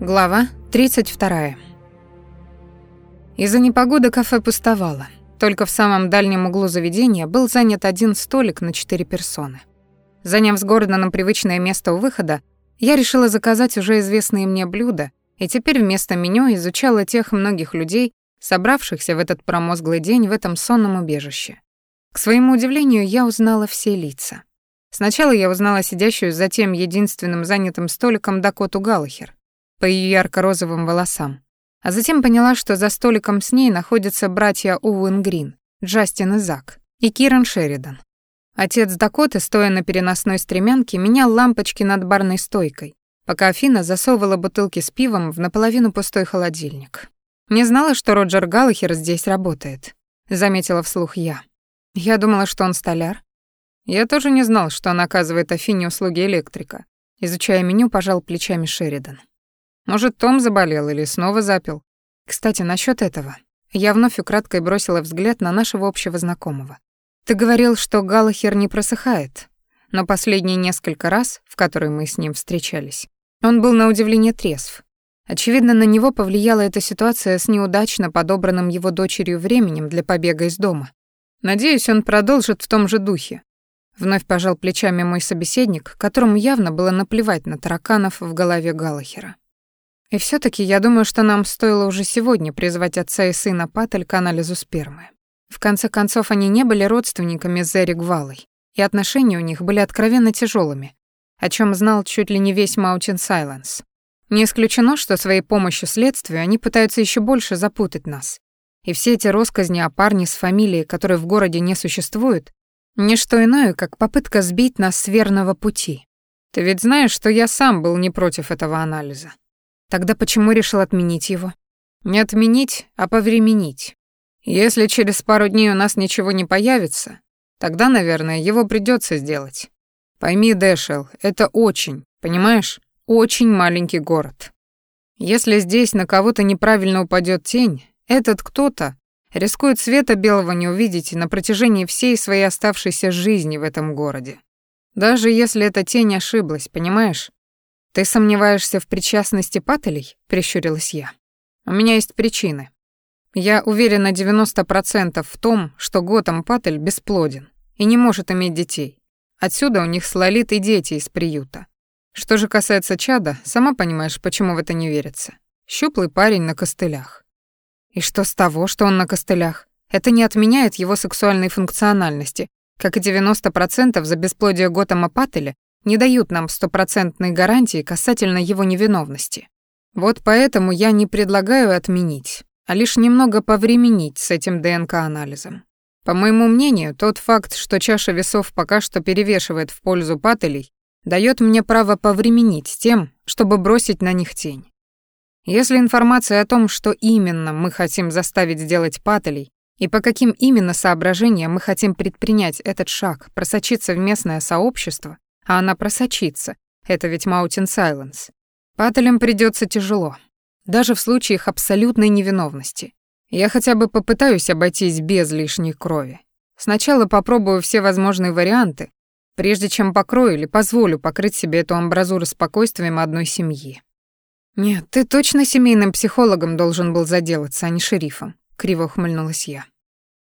Глава 32. Из-за непогоды кафе пустовало. Только в самом дальнем углу заведения был занят один столик на четыре персоны. Заняв с Гордоном привычное место у выхода, я решила заказать уже известные мне блюда и теперь вместо меню изучала тех многих людей, собравшихся в этот промозглый день в этом сонном убежище. К своему удивлению, я узнала все лица. Сначала я узнала сидящую за тем единственным занятым столиком Дакоту Галлахер по ее ярко-розовым волосам. А затем поняла, что за столиком с ней находятся братья Уэн Грин, Джастин и Зак, и Киран Шеридан. Отец Дакоты, стоя на переносной стремянке, менял лампочки над барной стойкой, пока Афина засовывала бутылки с пивом в наполовину пустой холодильник. «Не знала, что Роджер Галлахер здесь работает», — заметила вслух я. «Я думала, что он столяр». Я тоже не знал, что он оказывает Афине услуги электрика. Изучая меню, пожал плечами Шеридан. Может, Том заболел или снова запил? Кстати, насчет этого. Я вновь украдкой бросила взгляд на нашего общего знакомого. Ты говорил, что Галахер не просыхает, но последние несколько раз, в которые мы с ним встречались, он был на удивление трезв. Очевидно, на него повлияла эта ситуация с неудачно подобранным его дочерью временем для побега из дома. Надеюсь, он продолжит в том же духе. Вновь пожал плечами мой собеседник, которому явно было наплевать на тараканов в голове Галахера. И все таки я думаю, что нам стоило уже сегодня призвать отца и сына Паттель к анализу спермы. В конце концов, они не были родственниками Зерри Гвалой, и отношения у них были откровенно тяжелыми, о чем знал чуть ли не весь Маутин Сайленс. Не исключено, что своей помощью следствию они пытаются еще больше запутать нас. И все эти россказни о парне с фамилией, которой в городе не существует, не что иное, как попытка сбить нас с верного пути. Ты ведь знаешь, что я сам был не против этого анализа. Тогда почему решил отменить его? Не отменить, а повременить. Если через пару дней у нас ничего не появится, тогда, наверное, его придется сделать. Пойми, Дэшел, это очень, понимаешь, очень маленький город. Если здесь на кого-то неправильно упадет тень, этот кто-то рискует света белого не увидеть на протяжении всей своей оставшейся жизни в этом городе. Даже если эта тень ошиблась, понимаешь? «Ты сомневаешься в причастности Паттелей?» — прищурилась я. «У меня есть причины. Я уверена 90% в том, что Готэм Паттель бесплоден и не может иметь детей. Отсюда у них с Лолитой дети из приюта. Что же касается Чада, сама понимаешь, почему в это не верится. Щуплый парень на костылях. И что с того, что он на костылях? Это не отменяет его сексуальной функциональности, как и 90% за бесплодие Готэма Паттеля не дают нам стопроцентной гарантии касательно его невиновности. Вот поэтому я не предлагаю отменить, а лишь немного повременить с этим ДНК-анализом. По моему мнению, тот факт, что чаша весов пока что перевешивает в пользу пателей, дает мне право повременить с тем, чтобы бросить на них тень. Если информация о том, что именно мы хотим заставить сделать пателей и по каким именно соображениям мы хотим предпринять этот шаг, просочиться в местное сообщество, а она просочится. Это ведь Маутин Сайленс. Паттелям придется тяжело. Даже в случае их абсолютной невиновности. Я хотя бы попытаюсь обойтись без лишней крови. Сначала попробую все возможные варианты, прежде чем покрою или позволю покрыть себе эту амбразуру спокойствием одной семьи. «Нет, ты точно семейным психологом должен был заделаться, а не шерифом», — криво ухмыльнулась я.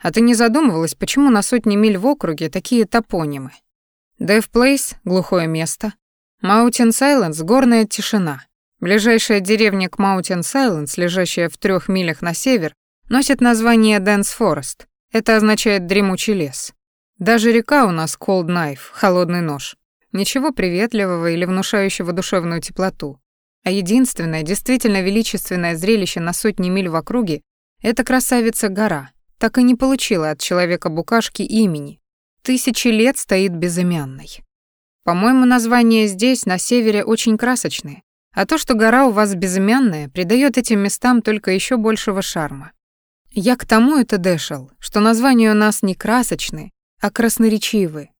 «А ты не задумывалась, почему на сотни миль в округе такие топонимы? Дэв Плейс — глухое место. Маутин Сайленс — горная тишина. Ближайшая деревня к Маутин Сайленс, лежащая в трех милях на север, носит название Дэнс Форест. Это означает «дремучий лес». Даже река у нас Cold Knife, холодный нож. Ничего приветливого или внушающего душевную теплоту. А единственное, действительно величественное зрелище на сотни миль в округе — это красавица-гора. Так и не получила от человека букашки имени, тысячи лет стоит безымянной. По-моему, название здесь, на севере, очень красочное, а то, что гора у вас безымянная, придает этим местам только еще большего шарма. Я к тому это дэшел, что названия у нас не красочные, а красноречивые.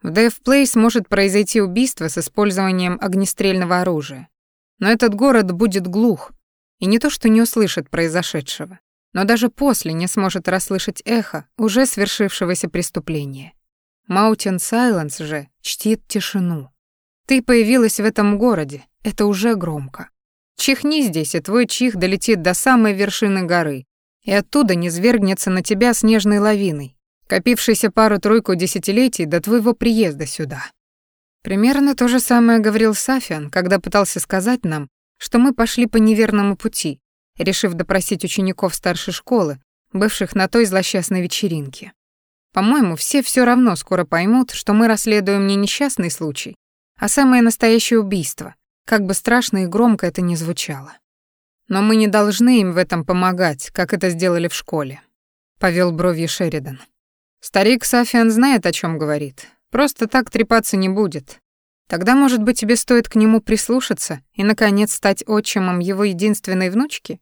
В Дэв Плейс может произойти убийство с использованием огнестрельного оружия. Но этот город будет глух, и не то что не услышит произошедшего, но даже после не сможет расслышать эхо уже свершившегося преступления. Маутин Сайленс же чтит тишину. Ты появилась в этом городе, это уже громко. Чихни здесь, и твой чих долетит до самой вершины горы, и оттуда не свергнется на тебя снежной лавиной, копившейся пару-тройку десятилетий до твоего приезда сюда. Примерно то же самое говорил Сафиан, когда пытался сказать нам, что мы пошли по неверному пути, решив допросить учеников старшей школы, бывших на той злосчастной вечеринке. По-моему, все все равно скоро поймут, что мы расследуем не несчастный случай, а самое настоящее убийство, как бы страшно и громко это ни звучало. Но мы не должны им в этом помогать, как это сделали в школе, повел бровью Шеридан. Старик Сафиан знает, о чем говорит. Просто так трепаться не будет. Тогда, может быть, тебе стоит к нему прислушаться и, наконец, стать отчимом его единственной внучки?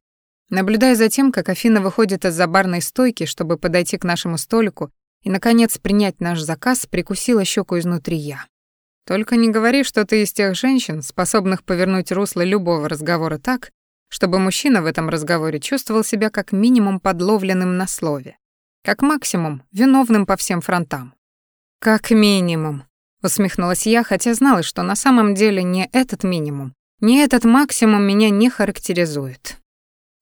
Наблюдая за тем, как Афина выходит из-за барной стойки, чтобы подойти к нашему столику и, наконец, принять наш заказ, прикусила щеку изнутри я. Только не говори, что ты из тех женщин, способных повернуть русло любого разговора так, чтобы мужчина в этом разговоре чувствовал себя как минимум подловленным на слове, как максимум виновным по всем фронтам. Как минимум, усмехнулась я, хотя знала, что на самом деле не этот минимум, не этот максимум меня не характеризует.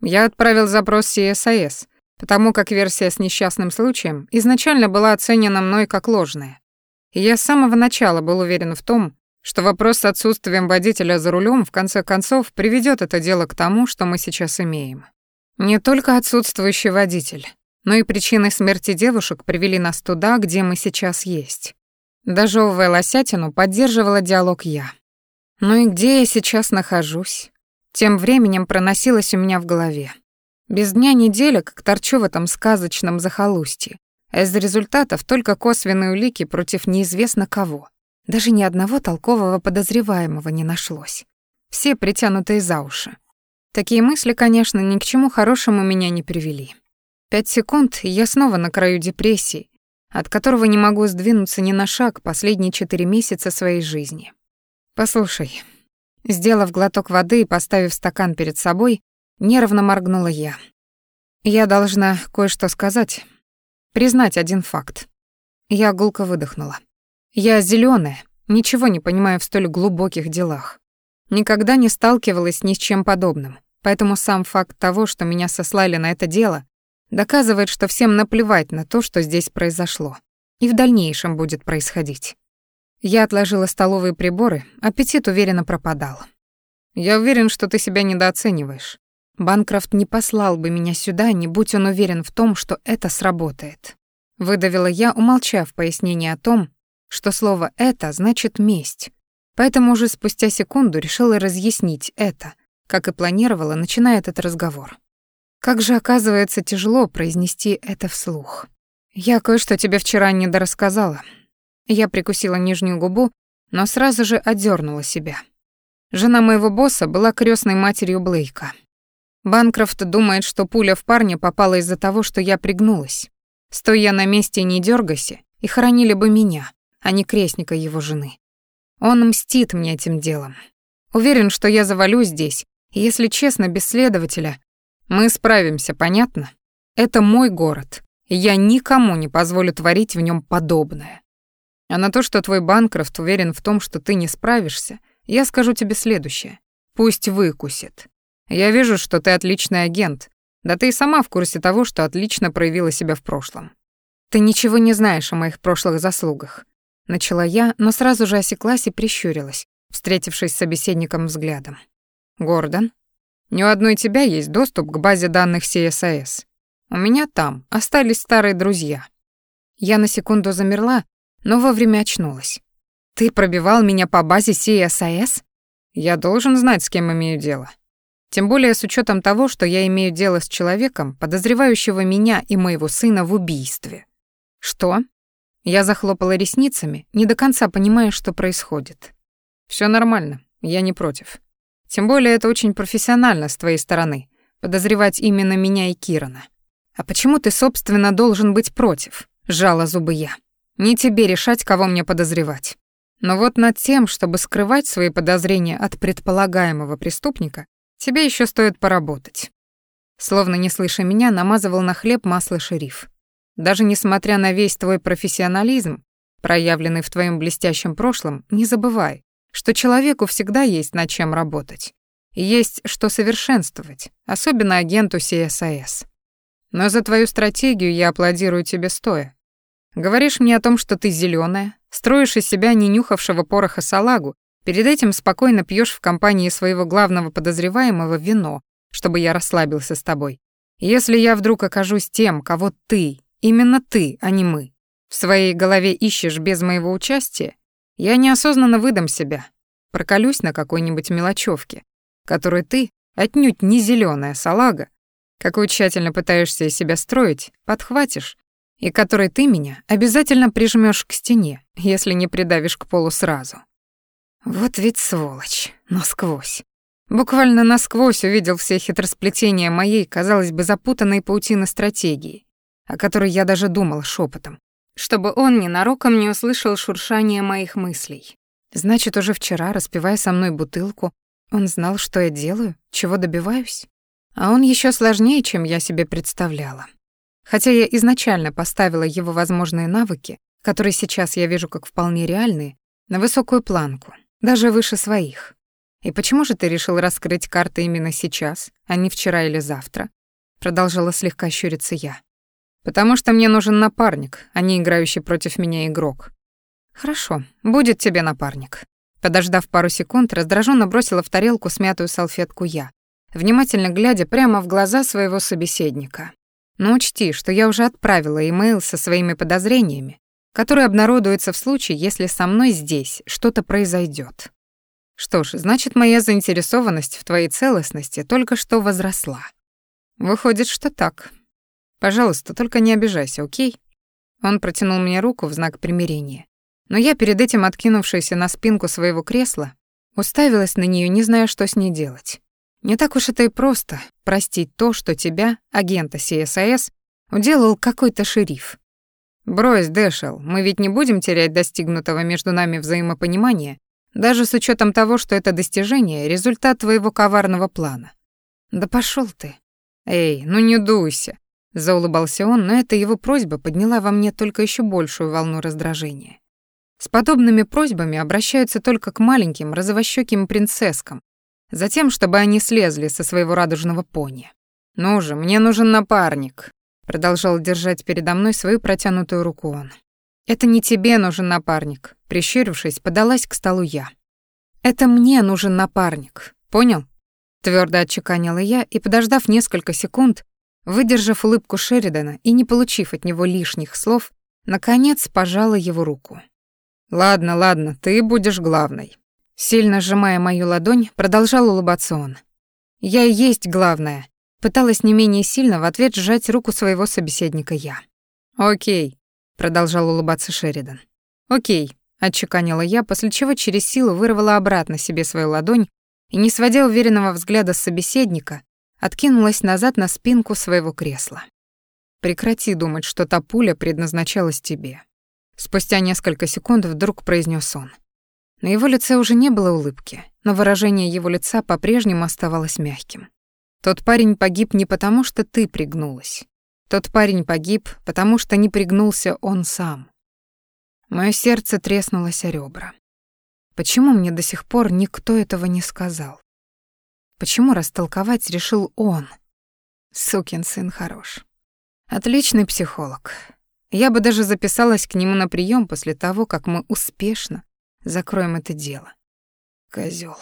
Я отправил запрос CSIS, потому как версия с несчастным случаем изначально была оценена мной как ложная. И я с самого начала был уверен в том, что вопрос с отсутствием водителя за рулем в конце концов приведет это дело к тому, что мы сейчас имеем. Не только отсутствующий водитель, но и причины смерти девушек привели нас туда, где мы сейчас есть. Дожевывая лосятину, поддерживала диалог я. Ну и где я сейчас нахожусь? Тем временем проносилось у меня в голове. Без дня недели, как торчу в этом сказочном захолустье. А из результатов только косвенные улики против неизвестно кого. Даже ни одного толкового подозреваемого не нашлось. Все притянутые за уши. Такие мысли, конечно, ни к чему хорошему меня не привели. Пять секунд, и я снова на краю депрессии, от которого не могу сдвинуться ни на шаг последние четыре месяца своей жизни. Послушай, Сделав глоток воды и поставив стакан перед собой, нервно моргнула я. Я должна кое-что сказать, признать один факт. Я гулко выдохнула. Я зелёная, ничего не понимаю в столь глубоких делах. Никогда не сталкивалась ни с чем подобным, поэтому сам факт того, что меня сослали на это дело, доказывает, что всем наплевать на то, что здесь произошло, и в дальнейшем будет происходить. Я отложила столовые приборы, аппетит уверенно пропадал. «Я уверен, что ты себя недооцениваешь. Банкрофт не послал бы меня сюда, не будь он уверен в том, что это сработает». Выдавила я, умолчав пояснение о том, что слово «это» значит «месть». Поэтому уже спустя секунду решила разъяснить это, как и планировала, начиная этот разговор. Как же, оказывается, тяжело произнести это вслух. «Я кое-что тебе вчера недорассказала», я прикусила нижнюю губу, но сразу же отдернула себя. Жена моего босса была крестной матерью Блейка. Банкрофт думает, что пуля в парня попала из-за того, что я пригнулась. Стоя на месте не дергайся, и хоронили бы меня, а не крестника его жены. Он мстит мне этим делом. Уверен, что я завалю здесь, и, если честно, без следователя, мы справимся, понятно? Это мой город, и я никому не позволю творить в нем подобное. А на то, что твой Банкрофт уверен в том, что ты не справишься, я скажу тебе следующее. Пусть выкусит. Я вижу, что ты отличный агент. Да ты и сама в курсе того, что отлично проявила себя в прошлом. Ты ничего не знаешь о моих прошлых заслугах. Начала я, но сразу же осеклась и прищурилась, встретившись с собеседником взглядом. Гордон, ни у одной тебя есть доступ к базе данных CSIS. У меня там остались старые друзья. Я на секунду замерла, но вовремя очнулась. «Ты пробивал меня по базе CSIS?» «Я должен знать, с кем имею дело. Тем более с учетом того, что я имею дело с человеком, подозревающего меня и моего сына в убийстве». «Что?» Я захлопала ресницами, не до конца понимая, что происходит. Все нормально, я не против. Тем более это очень профессионально с твоей стороны, подозревать именно меня и Кирана. А почему ты, собственно, должен быть против?» — сжала зубы я. Не тебе решать, кого мне подозревать. Но вот над тем, чтобы скрывать свои подозрения от предполагаемого преступника, тебе еще стоит поработать. Словно не слыша меня, намазывал на хлеб масло шериф. Даже несмотря на весь твой профессионализм, проявленный в твоем блестящем прошлом, не забывай, что человеку всегда есть над чем работать. и есть что совершенствовать, особенно агенту CSIS. Но за твою стратегию я аплодирую тебе стоя. Говоришь мне о том, что ты зеленая, строишь из себя не нюхавшего пороха салагу, перед этим спокойно пьешь в компании своего главного подозреваемого вино, чтобы я расслабился с тобой. Если я вдруг окажусь тем, кого ты, именно ты, а не мы, в своей голове ищешь без моего участия, я неосознанно выдам себя, проколюсь на какой-нибудь мелочевке, которую ты, отнюдь не зеленая салага, какую тщательно пытаешься из себя строить, подхватишь, и которой ты меня обязательно прижмешь к стене, если не придавишь к полу сразу. Вот ведь сволочь, насквозь. Буквально насквозь увидел все хитросплетения моей, казалось бы, запутанной паутины стратегии, о которой я даже думал шепотом, чтобы он ненароком не услышал шуршание моих мыслей. Значит, уже вчера, распивая со мной бутылку, он знал, что я делаю, чего добиваюсь? А он еще сложнее, чем я себе представляла. Хотя я изначально поставила его возможные навыки, которые сейчас я вижу как вполне реальные, на высокую планку, даже выше своих. И почему же ты решил раскрыть карты именно сейчас, а не вчера или завтра? Продолжала слегка щуриться я. Потому что мне нужен напарник, а не играющий против меня игрок. Хорошо, будет тебе напарник. Подождав пару секунд, раздраженно бросила в тарелку смятую салфетку я, внимательно глядя прямо в глаза своего собеседника. Но учти, что я уже отправила имейл со своими подозрениями, которые обнародуются в случае, если со мной здесь что-то произойдет. Что ж, значит, моя заинтересованность в твоей целостности только что возросла. Выходит, что так. Пожалуйста, только не обижайся, окей? Он протянул мне руку в знак примирения. Но я, перед этим откинувшаяся на спинку своего кресла, уставилась на нее, не зная, что с ней делать. Не так уж это и просто простить то, что тебя, агента CSIS, уделал какой-то шериф. Брось, Дэшел, мы ведь не будем терять достигнутого между нами взаимопонимания, даже с учетом того, что это достижение — результат твоего коварного плана. Да пошел ты. Эй, ну не дуйся. Заулыбался он, но эта его просьба подняла во мне только еще большую волну раздражения. С подобными просьбами обращаются только к маленьким розовощёким принцесскам, затем, чтобы они слезли со своего радужного пони. «Ну же, мне нужен напарник», — продолжал держать передо мной свою протянутую руку он. «Это не тебе нужен напарник», — прищурившись, подалась к столу я. «Это мне нужен напарник, понял?» Твердо отчеканила я и, подождав несколько секунд, выдержав улыбку Шеридана и не получив от него лишних слов, наконец пожала его руку. «Ладно, ладно, ты будешь главной. Сильно сжимая мою ладонь, продолжал улыбаться он. «Я и есть главное», — пыталась не менее сильно в ответ сжать руку своего собеседника я. «Окей», — продолжал улыбаться Шеридан. «Окей», — отчеканила я, после чего через силу вырвала обратно себе свою ладонь и, не сводя уверенного взгляда с собеседника, откинулась назад на спинку своего кресла. «Прекрати думать, что та пуля предназначалась тебе». Спустя несколько секунд вдруг произнес он. На его лице уже не было улыбки, но выражение его лица по-прежнему оставалось мягким. Тот парень погиб не потому, что ты пригнулась. Тот парень погиб, потому что не пригнулся он сам. Моё сердце треснулось о ребра. Почему мне до сих пор никто этого не сказал? Почему растолковать решил он? Сукин сын хорош. Отличный психолог. Я бы даже записалась к нему на прием после того, как мы успешно закроем это дело. Козёл.